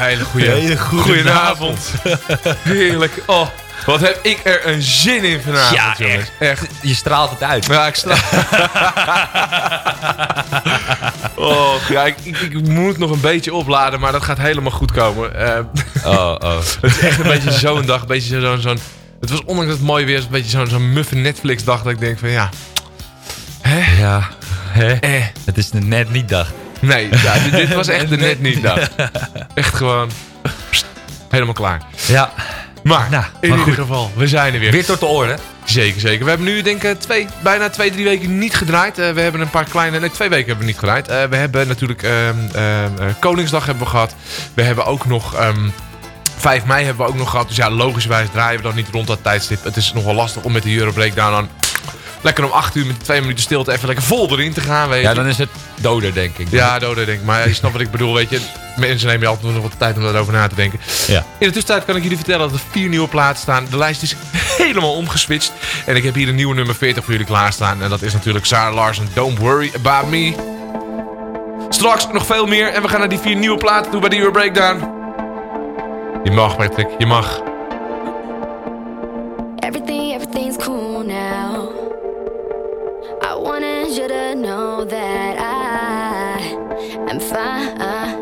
Hele goede, hele goede goedenavond. Heerlijk. Oh, wat heb ik er een zin in vanavond, Ja, jongens. Echt. Je straalt het uit. Ja, ik sta. oh, ja, ik, ik, ik moet nog een beetje opladen, maar dat gaat helemaal goed komen. Eh, Oh, oh. het is echt een beetje zo'n dag, een beetje zo'n... zo'n het was ondanks het mooi weer, een beetje zo'n zo'n muffe Netflix dag dat ik denk van ja, Ja, hè? eh, Het is een net niet dag. Nee, ja, dit, dit was echt de net niet dag. Echt gewoon pst, helemaal klaar. Ja, Maar, Nou, in maar ieder goed. geval, we zijn er weer. weer tot de orde. Zeker, zeker. We hebben nu denk ik twee, bijna twee, drie weken niet gedraaid. Eh, we hebben een paar kleine... Nee, twee weken hebben we niet gedraaid. Eh, we hebben natuurlijk ehm, ehm, eh, Koningsdag hebben we gehad. We hebben ook nog... ehm 5 mei hebben we ook nog gehad. Dus ja, logischerwijs draaien we dan niet rond dat tijdstip. Het is nog wel lastig om met de Euro Breakdown dan... Lekker om 8 uur met twee minuten stilte even lekker vol erin te gaan, weet je. Ja, dan is het doder, denk ik. Ja, dood denk ik. Maar je snapt wat ik bedoel, weet je. Mensen nemen je altijd nog wat tijd om daarover na te denken. Ja. In de tussentijd kan ik jullie vertellen dat er vier nieuwe plaatsen staan. De lijst is helemaal omgeswitcht. En ik heb hier een nieuwe nummer 40 voor jullie klaarstaan. En dat is natuurlijk Sarah Larsen, Don't Worry About Me. Straks nog veel meer. En we gaan naar die vier nieuwe platen toe bij de Euro Breakdown. Je mag, Patrick. Je mag. Everything, everything's cool you to know that I am fine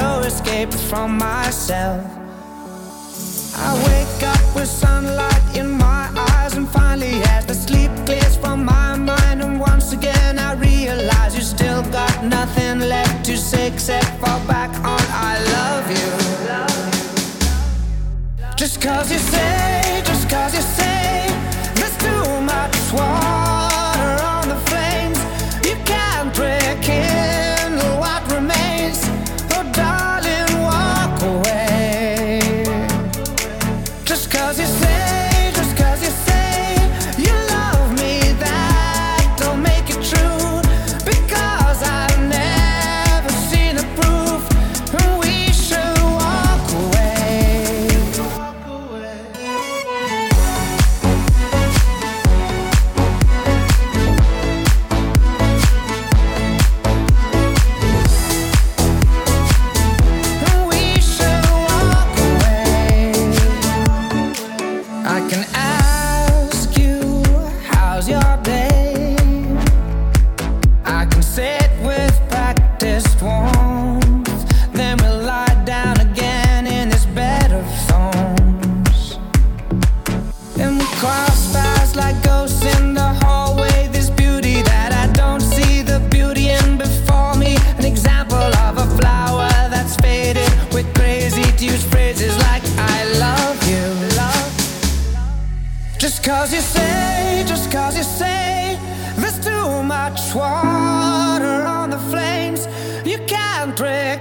no escape from myself. I wake up with sunlight in my eyes, and finally, as the sleep clears from my mind, and once again I realize you still got nothing left to say except fall back on I love you. Just cause you say, just cause you say, there's too much water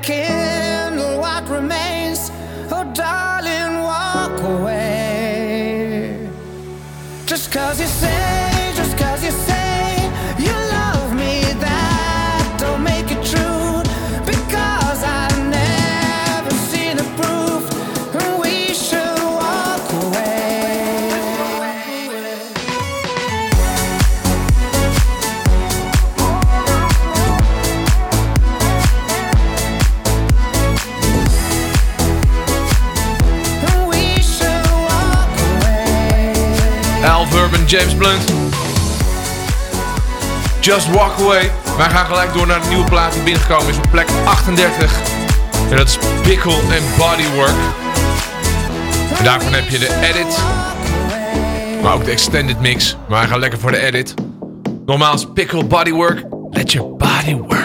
can't what remains. Oh, darling, walk away. Just cause you say, James Blunt. Just Walk Away. Wij gaan gelijk door naar de nieuwe plaat die binnengekomen is op plek 38. En dat is Pickle and Bodywork. Daarvan heb je de edit. Maar ook de extended mix. Maar wij gaan lekker voor de edit. Nogmaals, Pickle Bodywork. Let your body work.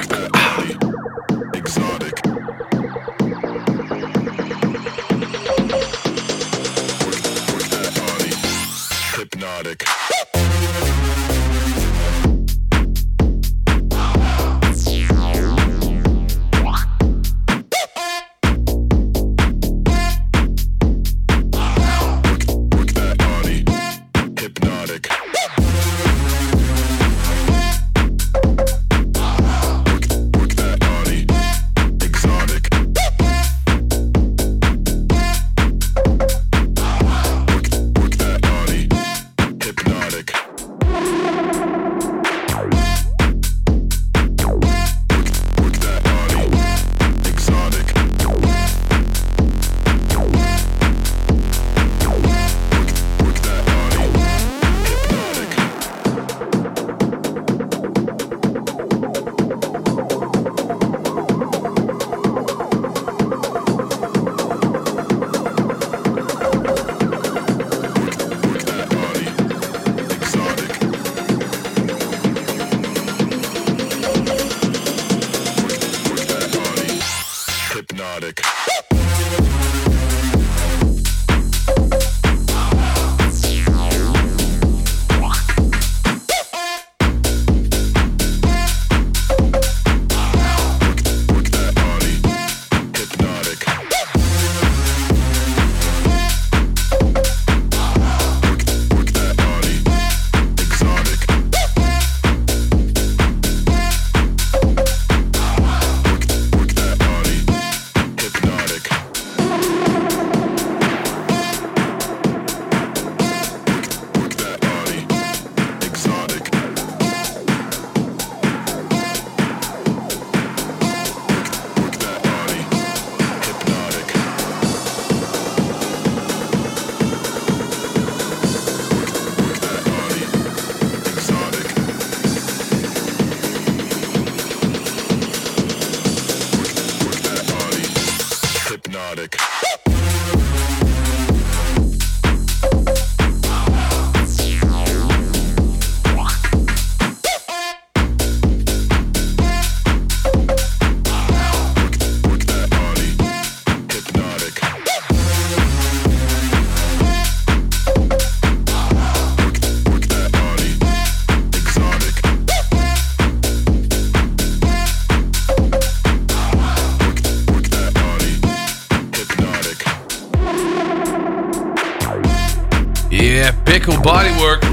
Bodywork.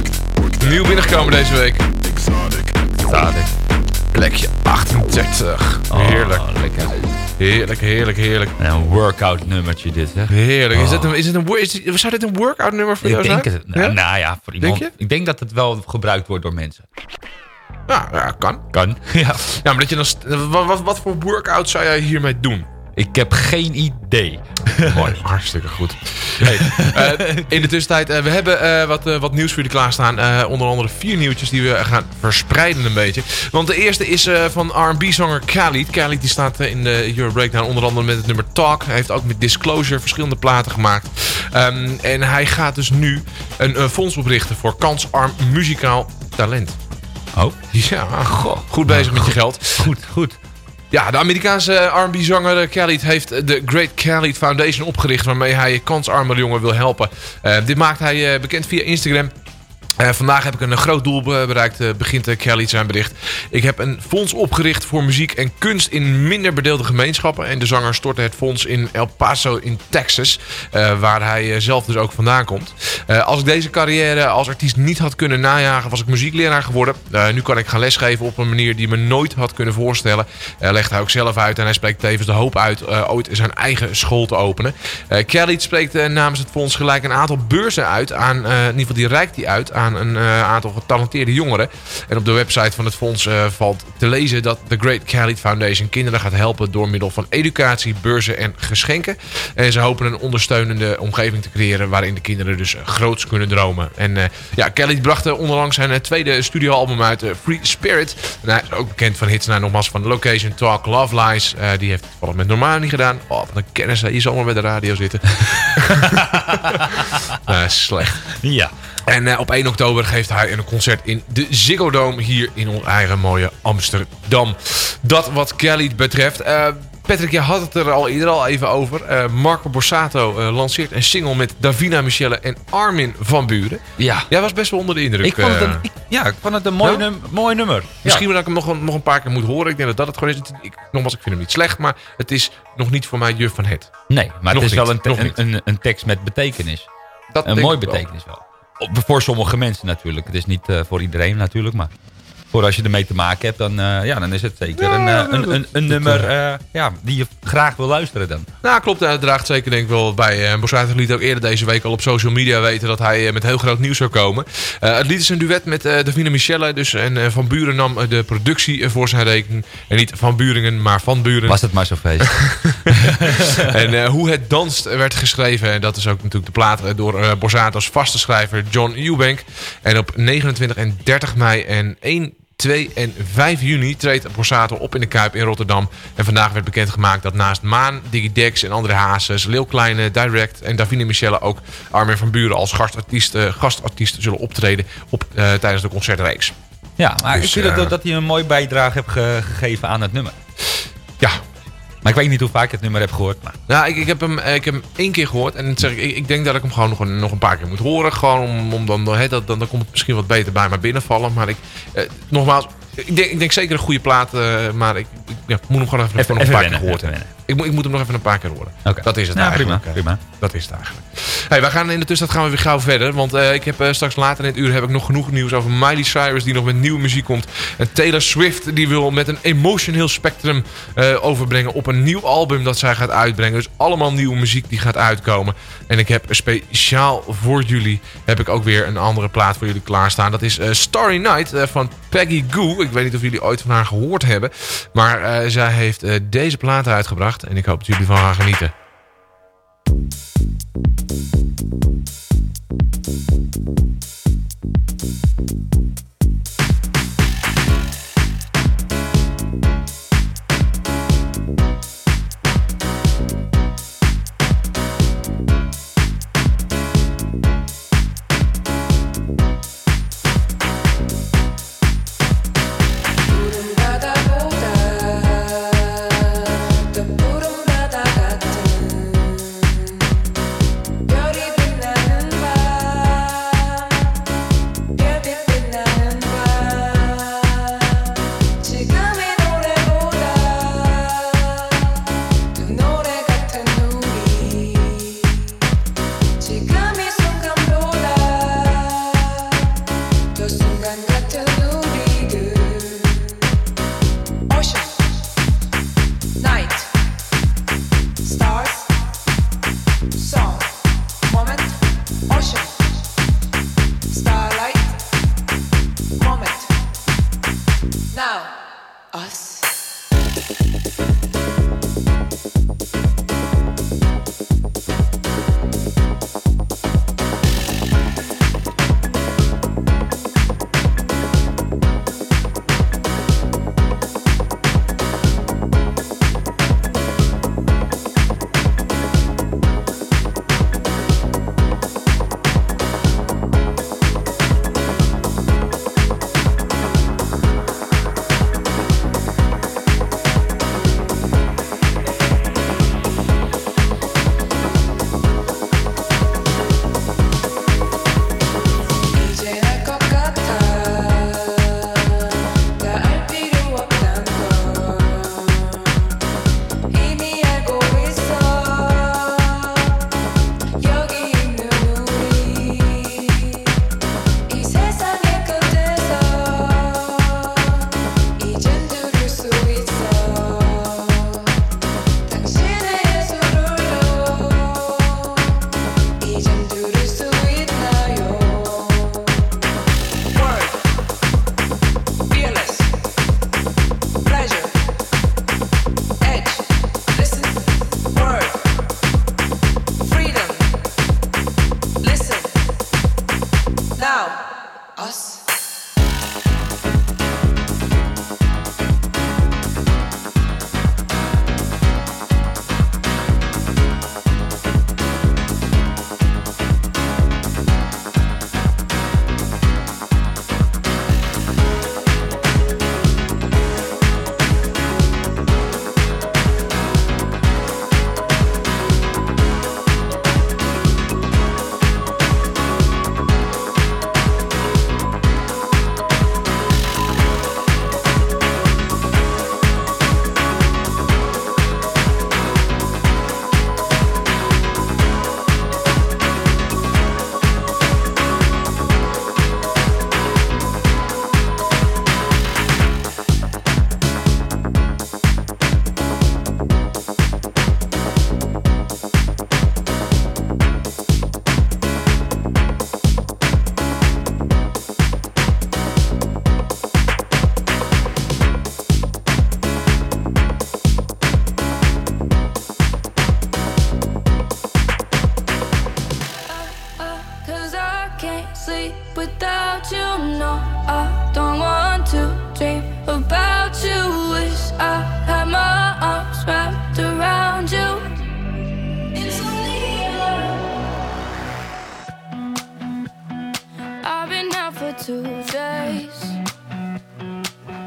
Nieuw binnengekomen deze week. Exotic. Het. Plekje 38. Heerlijk. Oh, lekker. Heerlijk, heerlijk, heerlijk. En een workout nummertje dit, hè? Heerlijk. Is Oh. dit een, is dit een, is dit- zou dit een workout nummer voor Ik jou denk zijn? het. Nou Ja? nou ja, voor iemand. Denk Ik denk dat het wel gebruikt wordt door mensen. Ja, ja, kan. Kan. Ja. Ja, maar dat je dan... st- Wat, wat, wat voor workout zou jij hiermee doen? Ik heb geen idee. Mooi, hartstikke goed. Hey, eh, in de tussentijd, eh, we hebben eh, wat, wat nieuws voor jullie klaarstaan. Onder andere vier nieuwtjes die we gaan verspreiden een beetje. Want de eerste is van R&B-zanger Khalid. Khalid die staat in de Euro Breakdown onder andere met het nummer Talk. Hij heeft ook met Disclosure verschillende platen gemaakt. Ehm, en hij gaat dus nu een fonds oprichten voor kansarm muzikaal talent. Oh. Ja, goh, goed bezig met je geld. Goed, goed. Ja, de Amerikaanse R&B-zanger eh, Khalid heeft de Great Khalid Foundation opgericht... waarmee hij kansarmere jongeren wil helpen. Eh, dit maakt hij eh, bekend via Instagram. Eh, vandaag heb ik een groot doel be- bereikt, eh, begint uh, Khalid zijn bericht. Ik heb een fonds opgericht voor muziek en kunst in minder bedeelde gemeenschappen. En de zanger stortte het fonds in El Paso in Texas, eh, waar hij zelf dus ook vandaan komt. Als ik deze carrière als artiest niet had kunnen najagen, was ik muziekleraar geworden. Nu kan ik gaan lesgeven op een manier die me nooit had kunnen voorstellen. Legt hij ook zelf uit en hij spreekt tevens de hoop uit ooit zijn eigen school te openen. Khalid spreekt namens het fonds gelijk een aantal beurzen uit aan, in ieder geval die reikt hij uit aan een eh, aantal getalenteerde jongeren. En op de website van het fonds eh, valt te lezen dat de Great Khalid Foundation kinderen gaat helpen door middel van educatie, beurzen en geschenken. En ze hopen een ondersteunende omgeving te creëren waarin de kinderen dus groots kunnen dromen. En eh, ja, Khalid bracht onlangs zijn tweede studioalbum uit, Free Spirit. Hij is ook bekend van hits, nou, nogmaals van Location Talk, Love Lies. Die heeft het met Normaal niet gedaan. Oh, wat een kennis, je zal maar bij de radio zitten. Slecht. Ja. En eh, op 1 oktober geeft hij een concert in de Ziggo Dome hier in ons eigen mooie Amsterdam. Dat wat Kelly betreft. Eh, Patrick, je had het er al eerder al even over. Eh, Marco Borsato lanceert een single met Davina Michelle en Armin van Buren. Ja. Jij was best wel onder de indruk. Ik vond het een, ik- ja, ik vond het een mooi, Ja? num- mooi nummer. Misschien dat ik hem nog, een- nog een paar keer moet horen. Ik denk dat dat het gewoon is. Ik, nogmaals, ik vind hem niet slecht, maar het is nog niet voor mij juf van het. Ja. Nee, maar Nog het is niet, wel een, een, een, een tekst met betekenis. Dat Een mooi wel. betekenis wel. Voor sommige mensen natuurlijk. Het is niet eh, voor iedereen natuurlijk, maar voor als je ermee te maken hebt, dan, eh, ja, dan is het zeker Ja, een, eh, een, een, een nummer eh, ja, die je graag wil luisteren dan. Nou, klopt. Hij draagt zeker denk ik wel bij. Uh, liet ook eerder deze week al op social media weten dat hij met heel groot nieuws zou komen. Het lied is een duet met Davina Michelle. Dus, en Van Buren nam de productie voor zijn rekening. En niet Van Buringen, maar Van Buren. Was het maar zo feest. En hoe het danst werd geschreven. En dat is ook natuurlijk de plaat door eh Borsato's vaste schrijver John Eubank. En op 29 en 30 mei en 1... 2 en 5 juni treedt Borsato op in de Kuip in Rotterdam. En vandaag werd bekendgemaakt dat naast Maan, Digidex en andere Hazes, Leeuw Kleine, Direct en Davine Michelle ook Armin van Buren als gastartiest, eh, gastartiest zullen optreden op, eh, tijdens de concertreeks. Ja, maar Dus, ik vind eh, dat, dat hij een mooie bijdrage heeft ge- gegeven aan het nummer. Ja, Maar ik weet niet hoe vaak ik het nummer heb gehoord. Maar Nou, ik, ik, heb hem, eh, ik heb hem één keer gehoord. En zeg ik, ik, ik denk dat ik hem gewoon nog een, nog een paar keer moet horen. Gewoon om, om dan, dat, dan, dan komt het misschien wat beter bij me binnenvallen. Maar ik, eh, nogmaals, ik denk, ik denk zeker een goede plaat. eh, maar ik, ik ja, moet hem gewoon even, Even- nog een even paar wennen, keer gehoord hebben. Ik moet, ik moet hem nog even een paar keer horen. Dat is het Ja, eigenlijk. prima, prima. Dat is het eigenlijk. Hey, wij gaan in de tussentijd gaan we weer gauw verder. Want eh, ik heb eh, straks later in het uur heb ik nog genoeg nieuws over Miley Cyrus die nog met nieuwe muziek komt. En Taylor Swift die wil met een emotioneel spectrum eh, overbrengen op een nieuw album dat zij gaat uitbrengen. Dus allemaal nieuwe muziek die gaat uitkomen. En ik heb speciaal voor jullie heb ik ook weer een andere plaat voor jullie klaarstaan. Dat is eh, Starry Night eh, van Peggy Goo. Ik weet niet of jullie ooit van haar gehoord hebben. Maar eh, zij heeft deze plaat uitgebracht. En ik hoop dat jullie van gaan genieten.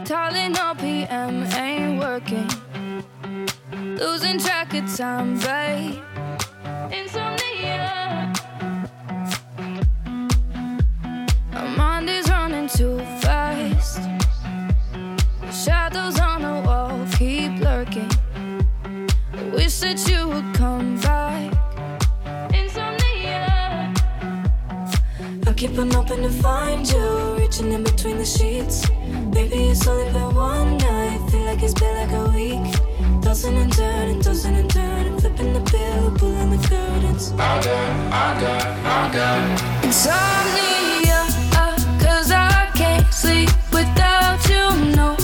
Tallin all PM ain't working. Losing track of time, babe. Insomnia. My mind is running too fast. Shadows on the wall keep lurking. I wish that you would come back. Insomnia. I keep on hoping to find you, reaching in between the sheets. Baby, it's only been one night. Feel like it's been like a week. Tossing and turning, tossing and turning. Flipping the pill, pulling the curtains. I got, I got, I got. Insomnia, uh, cause I can't sleep without you, no.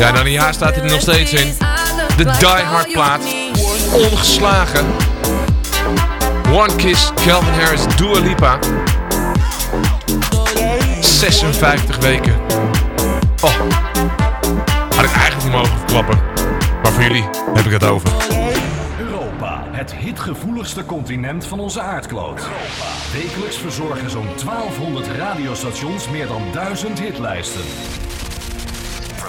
Ja, dan een jaar staat hij er nog steeds in. De Die Hard plaat. Ongeslagen. One Kiss, Calvin Harris, Dua Lipa. 56 weken. Oh. Had ik eigenlijk niet mogen verklappen. Maar voor jullie heb ik het over. Europa, het hitgevoeligste continent van onze aardkloot. Wekelijks verzorgen zo'n 1200 radiostations meer dan 1000 hitlijsten.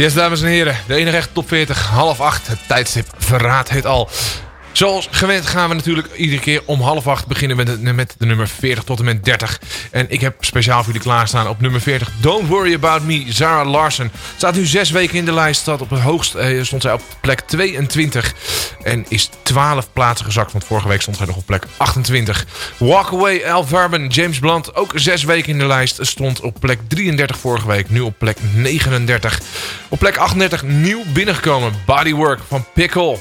Yes, dames en heren. De enige echte top 40, half acht. Het tijdstip verraadt het al. Zoals gewend gaan we natuurlijk iedere keer om half acht beginnen met de, nummer 40 tot en met 30. En ik heb speciaal voor jullie klaarstaan op nummer 40. Don't Worry About Me, Zara Larson. Staat nu zes weken in de lijst. Staat op hoogst, eh, stond zij op plek 22. En is 12 plaatsen gezakt. Want vorige week stond zij nog op plek 28. Walk Away, Verben, James Blunt. Ook zes weken in de lijst. Stond op plek 33 vorige week. Nu op plek 39. Op plek 38 nieuw binnengekomen. Bodywork van Pickle.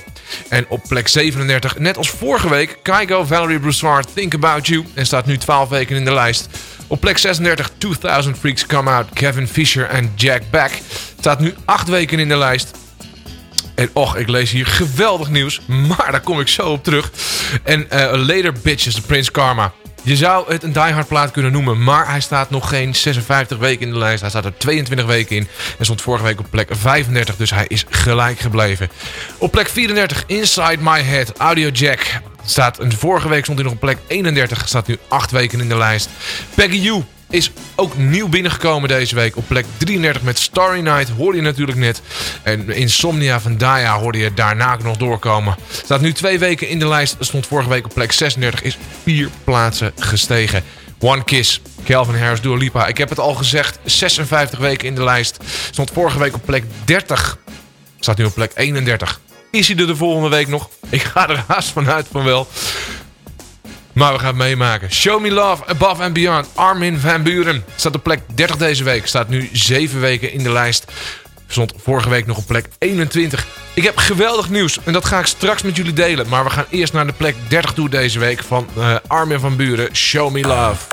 En op plek 37, net als vorige week, Kygo Valerie Broussard, Think About You. En staat nu 12 weken in de lijst. Op plek 36, 2000 Freaks Come Out, Kevin Fisher en Jack Back. Staat nu 8 weken in de lijst. En och, ik lees hier geweldig nieuws, maar daar kom ik zo op terug. En eh, Later Bitches, Prince Karma. Je zou het een Die Hard plaat kunnen noemen, maar hij staat nog geen 56 weken in de lijst. Hij staat er 22 weken in en stond vorige week op plek 35, dus hij is gelijk gebleven. Op plek 34, Inside My Head, Audio Jack. Staat, vorige week stond hij nog op plek 31, staat nu 8 weken in de lijst. Peggy You is ook nieuw binnengekomen deze week. Op plek 33 met Starry Night hoorde je natuurlijk net. En Insomnia van Daya hoorde je daarna nog doorkomen. Staat nu twee weken in de lijst. Stond vorige week op plek 36. Is vier plaatsen gestegen. One Kiss, Calvin Harris, Dua Lipa. Ik heb het al gezegd, 56 weken in de lijst. Stond vorige week op plek 30. Staat nu op plek 31. Is hij er de volgende week nog? Ik ga er haast vanuit van wel. Maar we gaan het meemaken. Show Me Love, Above and Beyond. Armin van Buren staat op plek 30 deze week. Staat nu 7 weken in de lijst. Stond vorige week nog op plek 21. Ik heb geweldig nieuws en dat ga ik straks met jullie delen. Maar we gaan eerst naar de plek 30 toe deze week van eh, Armin van Buren. Show Me Love.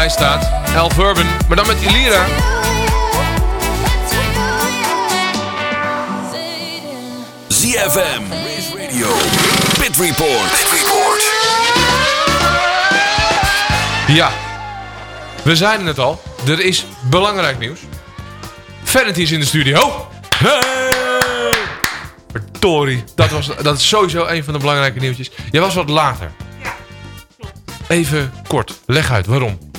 lijst staat. Elf Urban, maar dan met Ilira. ZFM, Race Radio, Pit Report. Pit Report. Ja, we zeiden het al. Er is belangrijk nieuws. Vanity is in de studio. Hey! Verdorie. Dat, was, dat is sowieso een van de belangrijke nieuwtjes. Jij was wat later. Ja, klopt. Even kort. Leg uit, waarom?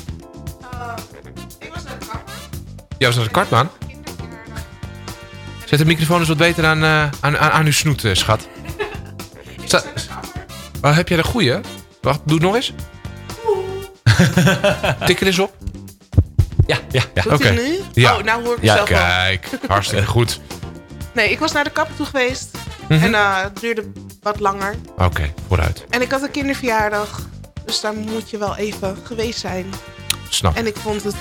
Was naar de kartbaan. Zet de microfoon eens wat beter aan, eh, aan, aan, aan uw snoet, eh, schat. Sta- Oh, heb jij de goeie? Wacht, doe het nog eens. Tik er eens op. Ja, ja, ja. Doet Oké. hij nu? Ja. Oh, nou hoor ik Ja, mezelf. Kijk, hartstikke goed. Nee, ik was naar de kapper toe geweest. Mhm. En eh, het duurde wat langer. Oké, vooruit. En ik had een kinderverjaardag. Dus daar moet je wel even geweest zijn. Snap. En ik vond het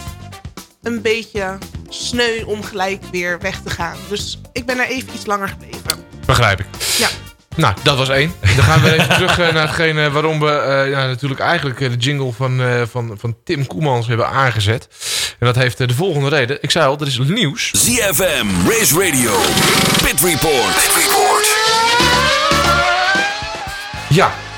een beetje sneu om gelijk weer weg te gaan. Dus ik ben er even iets langer gebleven. Begrijp ik. Ja. Nou, dat was één. Dan gaan we weer even terug eh, naar hetgene waarom we eh, ja, natuurlijk eigenlijk eh, de jingle van, eh, van, van Tim Koemans hebben aangezet. En dat heeft de volgende reden. Ik zei al, er is nieuws. ZFM, Race Radio, Pit Report. Pit Report. Ja.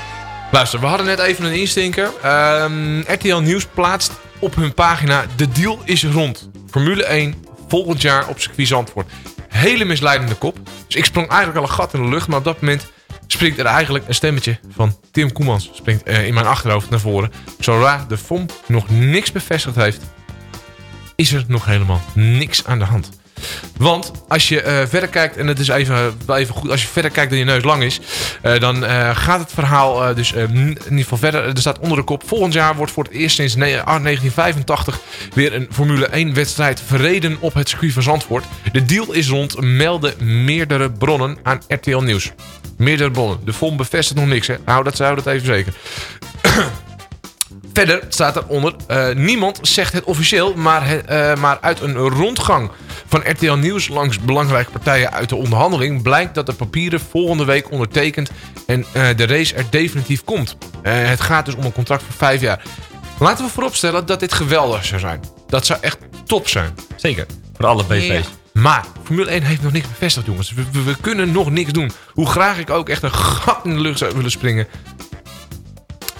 Luister, we hadden net even een instinker. Ehm, RTL Nieuws plaatst op hun pagina... De deal is rond. Formule 1 volgend jaar op circuit Zandvoort. Hele misleidende kop. Dus ik sprong eigenlijk al een gat in de lucht. Maar op dat moment springt er eigenlijk een stemmetje van Tim Koemans. Springt eh, in mijn achterhoofd naar voren. Zodra de FOM nog niks bevestigd heeft... is er nog helemaal niks aan de hand. Want als je eh, verder kijkt, en het is even, even goed, als je verder kijkt dan je neus lang is, eh, dan eh, gaat het verhaal dus in ieder geval verder. Er staat onder de kop, volgend jaar wordt voor het eerst sinds ne- ah, 1985 weer een Formule 1 wedstrijd verreden op het circuit van Zandvoort. De deal is rond, melden meerdere bronnen aan RTL Nieuws. Meerdere bronnen. De FOM bevestigt nog niks, hè. Hou dat, hou dat even zeker. Verder staat eronder, eh niemand zegt het officieel, maar, eh, maar uit een rondgang van RTL Nieuws langs belangrijke partijen uit de onderhandeling blijkt dat de papieren volgende week ondertekend en eh, de race er definitief komt. Eh, het gaat dus om een contract voor vijf jaar. Laten we vooropstellen dat dit geweldig zou zijn. Dat zou echt top zijn. Zeker. Voor alle BV's. Ja. Maar Formule 1 heeft nog niks bevestigd, jongens. We, we- we kunnen nog niks doen. Hoe graag ik ook echt een gat in de lucht zou willen springen.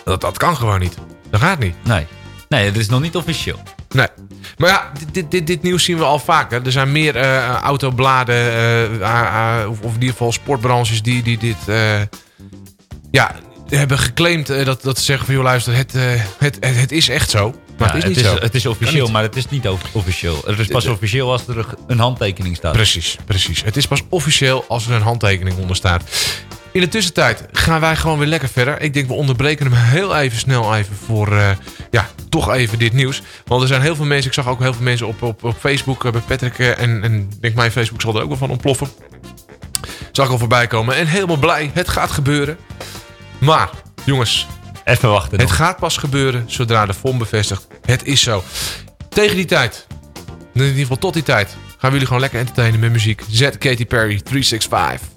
Dat, dat kan gewoon niet. Dat gaat niet. Nee. Nee, het is nog niet officieel. Nee. Maar ja, dit, dit, dit, nieuws zien we al vaker. Er zijn meer eh, autobladen, eh, of, in ieder geval sportbranches die, die dit eh, ja, hebben geclaimd. dat, dat ze zeggen van, joh luister, het, het, het, het is echt zo. Maar Ja, het is niet het, zo. is, het is officieel, maar het is niet officieel. Het is pas officieel als er een handtekening staat. Precies, precies. Het is pas officieel als er een handtekening onder staat. In de tussentijd gaan wij gewoon weer lekker verder. Ik denk we onderbreken hem heel even snel even voor, eh, ja, toch even dit nieuws. Want er zijn heel veel mensen, ik zag ook heel veel mensen op, op, op Facebook eh, bij Patrick. eh, en, en ik denk mijn Facebook zal er ook wel van ontploffen. Zag ik al voorbij komen. En helemaal blij, het gaat gebeuren. Maar, jongens. Even wachten Het gaat pas gebeuren zodra de FOM bevestigt. Het is zo. Tegen die tijd, in ieder geval tot die tijd, gaan we jullie gewoon lekker entertainen met muziek. Zet Katy Perry 365.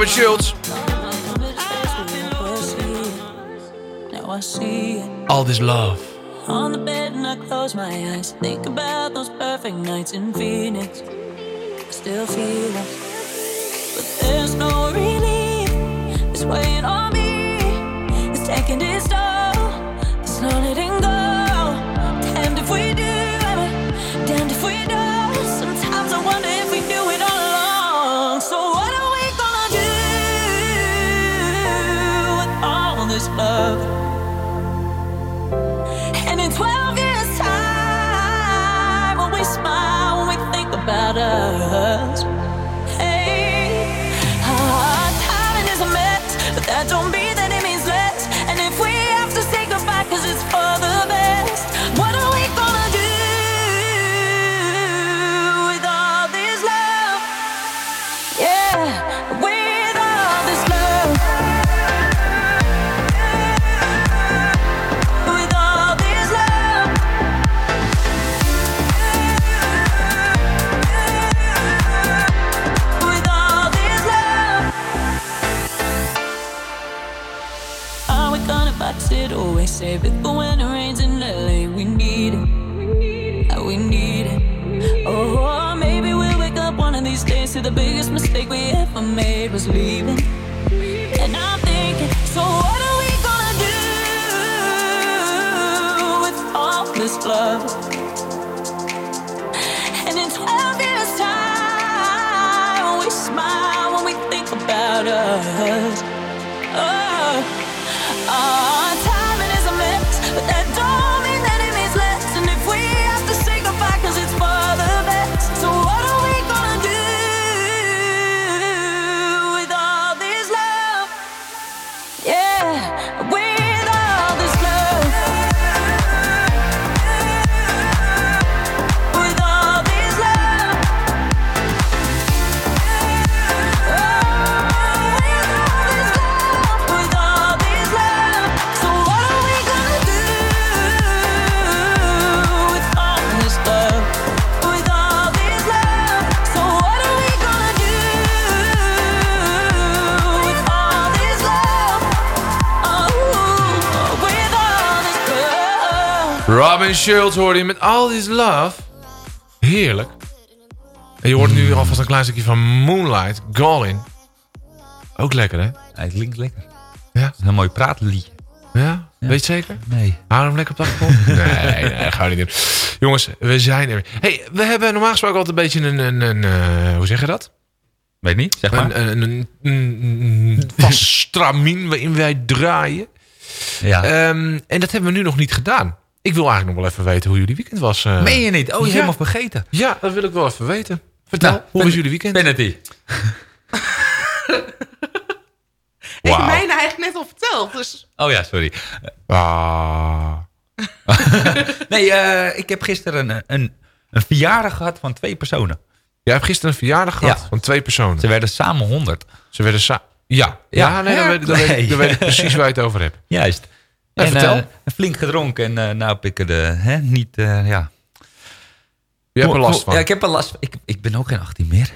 Robert Shields. All this love. On the bed and I close my eyes. Think about those perfect nights in Phoenix. Still feel louder. To the biggest Robin Schultz hoorde je met All This Love. Heerlijk. En je hoort nu alvast een klein stukje van Moonlight, Gallin. Ook lekker, hè? Hij klinkt lekker. Ja. Het is een mooi praatliedje. Ja? Weet je zeker? Nee. Hou hem lekker op de achtergrond? nee, nee, ga niet doen. Jongens, we zijn er hey, we hebben normaal gesproken altijd een beetje een... een, een eh, hoe zeg je dat? Weet niet, zeg maar. Een, een, een, een, een vast stramien waarin wij draaien. Ja. Ehm, en dat hebben we nu nog niet gedaan. Ik wil eigenlijk nog wel even weten hoe jullie weekend was. eh. Meen je niet? Oh, je ja. helemaal vergeten. Ja, dat wil ik wel even weten. Vertel, Nou, hoe was jullie weekend? Penalty. Ik heb mijne eigenlijk net al verteld. Dus Oh ja, sorry. Ah. Nee, eh, ik heb gisteren een, een, een verjaardag gehad van twee personen. Jij hebt gisteren een verjaardag gehad Ja. van twee personen. Ze werden samen 100. Ze werden sa ja. Ja, Ja. nee, dan weet, dan, weet, ik- dan weet ik precies waar je het over hebt. Juist. Nou, en vertel. eh, flink gedronken en eh, nou heb ik er de, hè, niet, eh, ja. Je hebt er last van. Ja, ik heb er last van. Ik, ik ben ook geen 18 meer.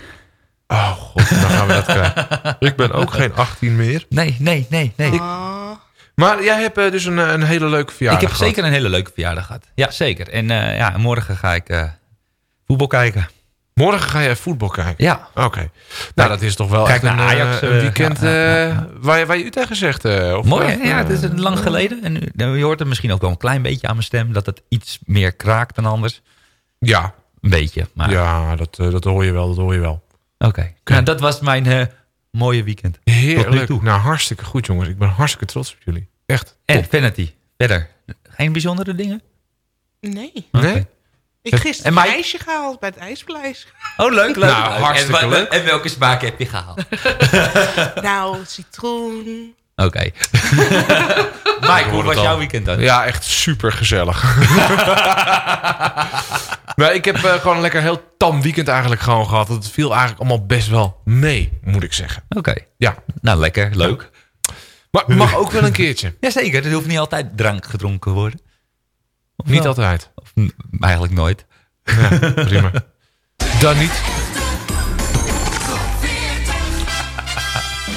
Oh god, dan gaan we dat krijgen. Ik ben ook geen 18 meer. Nee, nee, nee, nee. ah, Maar jij hebt eh, dus een, een hele leuke ik verjaardag heb gehad. zeker een hele leuke verjaardag gehad. Ja, zeker. En eh, ja, morgen ga ik eh, voetbal kijken. Morgen ga je voetbal kijken? Ja. Oké. Nou, dat is toch wel Kijk echt een, naar Ajax, eh, een eh, weekend ja, ja, ja. eh, Waar, je- waar je u tegen zegt. eh, of, Mooi, ja, het is een lang geleden. En nu, je hoort het misschien ook wel een klein beetje aan mijn stem... dat het iets meer kraakt dan anders. Ja, Een beetje, maar ja dat, dat hoor je wel, dat hoor je wel. oké. Nou, dat was mijn eh, mooie weekend. Tot nu Heerlijk. toe. Nou, hartstikke goed jongens. Ik ben hartstikke trots op jullie. Echt. En top. Vanity, verder. Geen bijzondere dingen? nee. Nee? Ik heb gisteren En een Mike? ijsje gehaald bij het ijspaleis. Oh, leuk, leuk. Nou, leuk. hartstikke en, leuk. En welke smaak heb je gehaald? nou, citroen. Oké. Mike, hoe was jouw weekend dan? Ja, echt super gezellig. maar ik heb eh, gewoon een lekker heel tam weekend eigenlijk gewoon gehad. Het viel eigenlijk allemaal best wel mee, moet ik zeggen. Oké. Ja. Nou, lekker, leuk. Maar mag ook wel een keertje. Jazeker, er hoeft niet altijd drank gedronken te worden. Niet wel? altijd. Of, eigenlijk nooit. Ja, prima. Dan niet.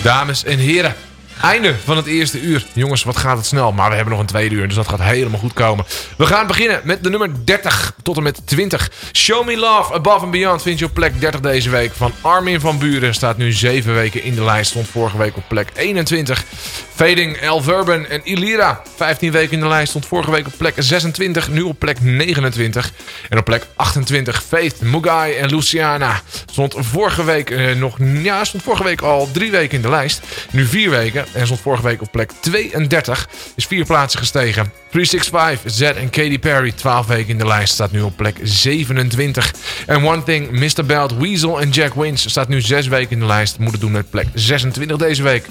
Dames en heren. Einde van het eerste uur. Jongens, wat gaat het snel. Maar we hebben nog een tweede uur, dus dat gaat helemaal goed komen. We gaan beginnen met de nummer 30 tot en met 20. Show Me Love Above and Beyond vind je op plek 30 deze week. Van Armin van Buren staat nu 7 weken in de lijst. Stond vorige week op plek 21. Fading, El Verben en Ilira. 15 weken in de lijst. Stond vorige week op plek 26. Nu op plek 29. En op plek 28 Faith, Mugai en Luciana. Stond vorige week eh, nog... Ja, stond vorige week al drie weken in de lijst. Nu vier weken. En stond vorige week op plek 32. Is vier plaatsen gestegen. 365, Z en Katy Perry. 12 weken in de lijst. Staat nu op plek 27. En One Thing, Mr. Belt, Weasel en Jack Wins. Staat nu 6 weken in de lijst. Moet het doen met plek 26 deze week.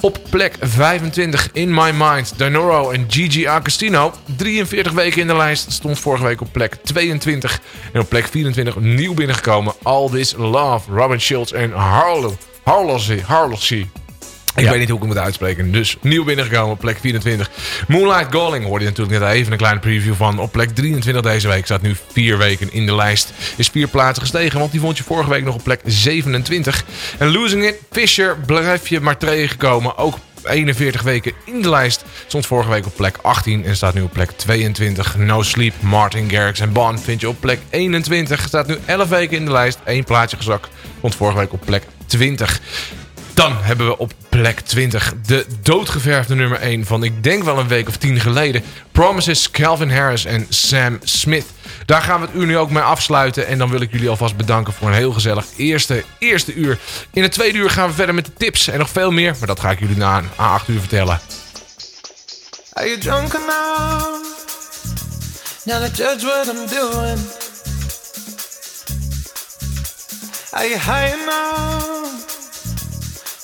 Op plek 25 In My Mind, Dinoro en Gigi Agostino. 43 weken in de lijst. Stond vorige week op plek 22. En op plek 24 nieuw binnengekomen. All This Love, Robin Schultz en Harlow. Harlow, Harlow. Ik Ja. weet niet hoe ik het moet uitspreken. Dus nieuw binnengekomen op plek 24. Moonlight Galling hoorde je natuurlijk net even een kleine preview van. Op plek 23 deze week staat nu vier weken in de lijst. Is vier plaatsen gestegen, want die vond je vorige week nog op plek 27. En Losing It, Fisher, blijf je maar tegengekomen. Ook 41 weken in de lijst. Stond vorige week op plek 18 en staat nu op plek 22. No Sleep, Martin Garrix en Bond vind je op plek 21. Staat nu 11 weken in de lijst. Eén plaatje gezakt. Stond vorige week op plek 20. Dan hebben we op plek 20 de doodgeverfde nummer 1 van ik denk wel een week of 10 geleden. Promises, Calvin Harris en Sam Smith. Daar gaan we het uur nu ook mee afsluiten. En dan wil ik jullie alvast bedanken voor een heel gezellig eerste, eerste uur. In het tweede uur gaan we verder met de tips en nog veel meer. Maar dat ga ik jullie na, na 8 uur vertellen. Are you drunk now judge what I'm doing? Are you high enough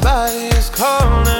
Cause my body is calling